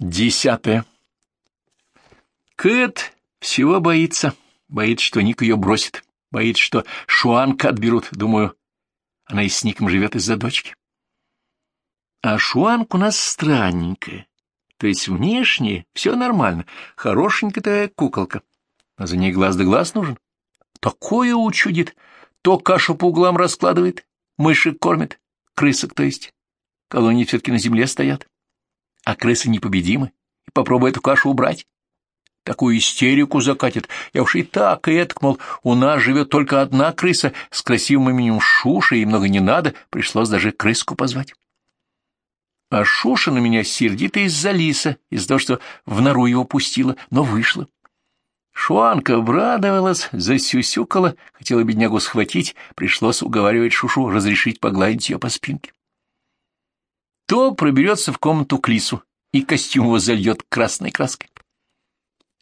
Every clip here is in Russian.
Десятое. Кэт всего боится. Боится, что Ник ее бросит. Боится, что Шуанка отберут. Думаю, она и с Ником живет из-за дочки. А Шуанка у нас странненькая. То есть внешне все нормально. Хорошенькая такая куколка. А за ней глаз да глаз нужен. Такое учудит. То кашу по углам раскладывает, мышек кормит, крысок, то есть. Колонии все-таки на земле стоят. А крысы непобедимы. И попробуй эту кашу убрать. Такую истерику закатит. Я уж и так, и это, мол, у нас живет только одна крыса с красивым именем Шуша, и много не надо, пришлось даже крыску позвать. А Шуша на меня сердита из-за лиса, из-за того, что в нору его пустила, но вышла. Шуанка обрадовалась, засюсюкала, хотела беднягу схватить, пришлось уговаривать Шушу разрешить погладить ее по спинке. То проберется в комнату к лису и костюм его зальет красной краской.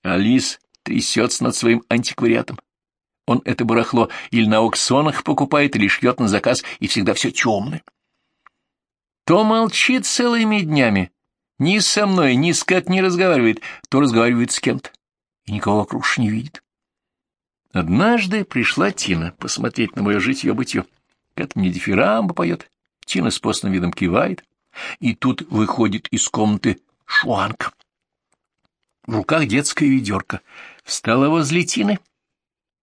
А лис трясется над своим антиквариатом. Он это барахло или на аукционах покупает, или шьет на заказ, и всегда все темное. То молчит целыми днями, ни со мной, ни с Кэт не разговаривает, то разговаривает с кем-то, и никого вокруг не видит. Однажды пришла Тина посмотреть на мое житье-бытье. Кэт мне дифирамбо поет, Тина с постным видом кивает, и тут выходит из комнаты Шуанг. В руках детская ведерко. Встала возле Тины,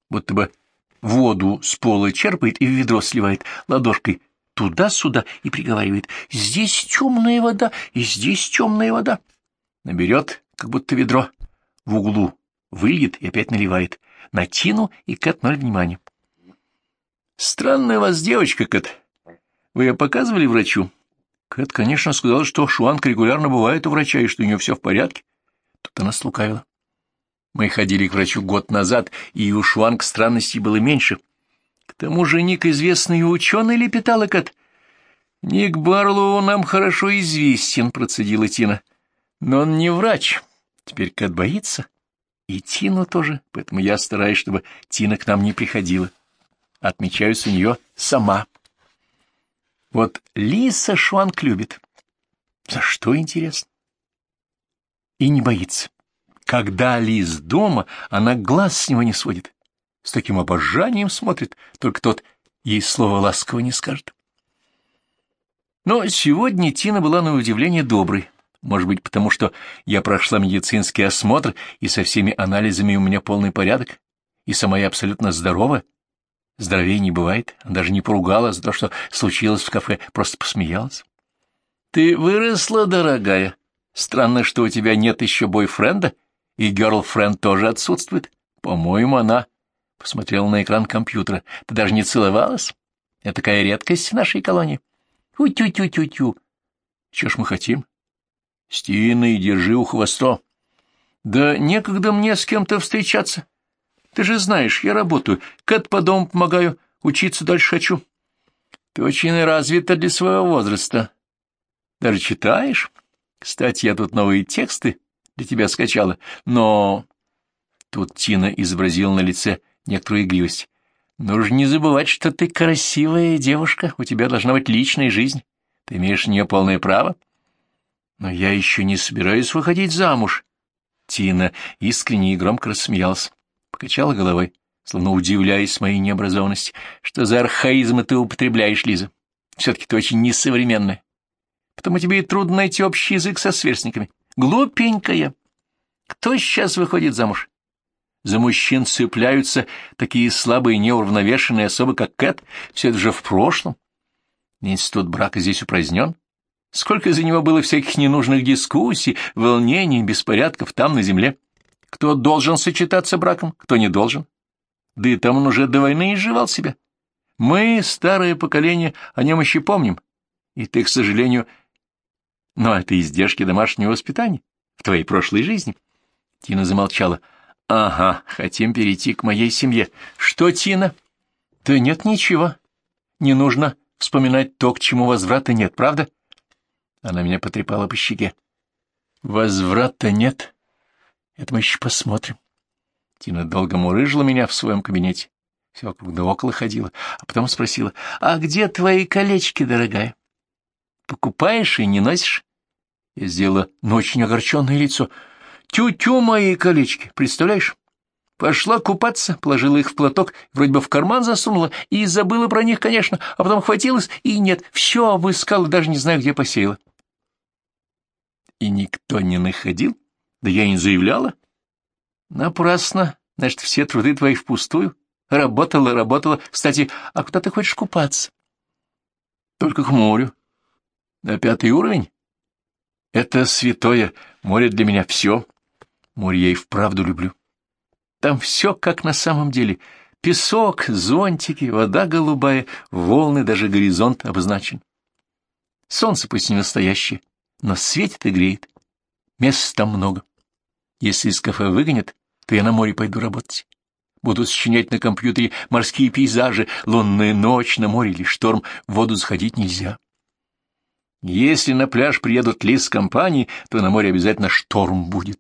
будто бы воду с пола черпает и в ведро сливает ладошкой туда-сюда и приговаривает «Здесь темная вода, и здесь темная вода». Наберет, как будто ведро, в углу выльет и опять наливает. На Тину и Кэт ноль внимания. «Странная у вас девочка, Кэт. Вы ее показывали врачу?» Кэт, конечно, сказала, что Шуанг регулярно бывает у врача и что у нее все в порядке. Тут она слукавила. Мы ходили к врачу год назад, и у Шуанг странностей было меньше. К тому же Ник известный ученый лепетала Кэт. Ник Барлоу нам хорошо известен, процедила Тина. Но он не врач. Теперь Кэт боится. И Тину тоже, поэтому я стараюсь, чтобы Тина к нам не приходила. Отмечаюсь у нее сама. Вот Лиса Шуанг любит. За что, интересно? И не боится. Когда Лис дома, она глаз с него не сводит. С таким обожанием смотрит, только тот ей слово ласково не скажет. Но сегодня Тина была на удивление доброй. Может быть, потому что я прошла медицинский осмотр, и со всеми анализами у меня полный порядок, и сама я абсолютно здорова, Здоровее не бывает. Она даже не поругалась за то, что случилось в кафе, просто посмеялась. — Ты выросла, дорогая. Странно, что у тебя нет еще бойфренда, и герлфренд тоже отсутствует. По-моему, она посмотрела на экран компьютера. Ты даже не целовалась? Это такая редкость в нашей колонии. Тю-тю-тю-тю-тю. Чего ж мы хотим? Стина и держи у хвоста. Да некогда мне с кем-то встречаться. Ты же знаешь, я работаю, Кэт по дому помогаю, учиться дальше хочу. Ты очень развита для своего возраста. Даже читаешь? Кстати, я тут новые тексты для тебя скачала, но...» Тут Тина изобразила на лице некоторую игривость. «Нужно не забывать, что ты красивая девушка, у тебя должна быть личная жизнь. Ты имеешь на нее полное право». «Но я еще не собираюсь выходить замуж». Тина искренне и громко рассмеялась покачала головой, словно удивляясь моей необразованности. Что за архаизмы ты употребляешь, Лиза? Все-таки ты очень несовременная. Потому тебе и трудно найти общий язык со сверстниками. Глупенькая. Кто сейчас выходит замуж? За мужчин цепляются такие слабые неуравновешенные особы, как Кэт. Все это же в прошлом. Институт брака здесь упразднен. Сколько за него было всяких ненужных дискуссий, волнений, беспорядков там, на земле кто должен сочетаться браком, кто не должен. Да и там он уже до войны изживал себя. Мы, старое поколение, о нем еще помним. И ты, к сожалению... Но это издержки домашнего воспитания в твоей прошлой жизни. Тина замолчала. Ага, хотим перейти к моей семье. Что, Тина? Да нет ничего. Не нужно вспоминать то, к чему возврата нет, правда? Она меня потрепала по щеке. Возврата нет. Это мы еще посмотрим. Тина долго мурыжила меня в своем кабинете. Все вокруг да около ходила, а потом спросила, «А где твои колечки, дорогая? Покупаешь и не носишь? Я сделала ну, очень огорченное лицо. Тю-тю мои колечки, представляешь? Пошла купаться, положила их в платок, вроде бы в карман засунула, и забыла про них, конечно, а потом хватилась, и нет, все обыскала, даже не знаю, где посеяла. И никто не находил? Да я и не заявляла. Напрасно, значит, все труды твои впустую. Работала, работала. Кстати, а куда ты хочешь купаться? Только к морю. На пятый уровень? Это святое. Море для меня все. Море я и вправду люблю. Там все как на самом деле. Песок, зонтики, вода голубая, волны, даже горизонт обозначен. Солнце пусть не настоящее, но светит и греет. Мест там много. Если из кафе выгонят, то я на море пойду работать. Буду сочинять на компьютере морские пейзажи, лунная ночь на море или шторм, в воду заходить нельзя. Если на пляж приедут лис компании, то на море обязательно шторм будет.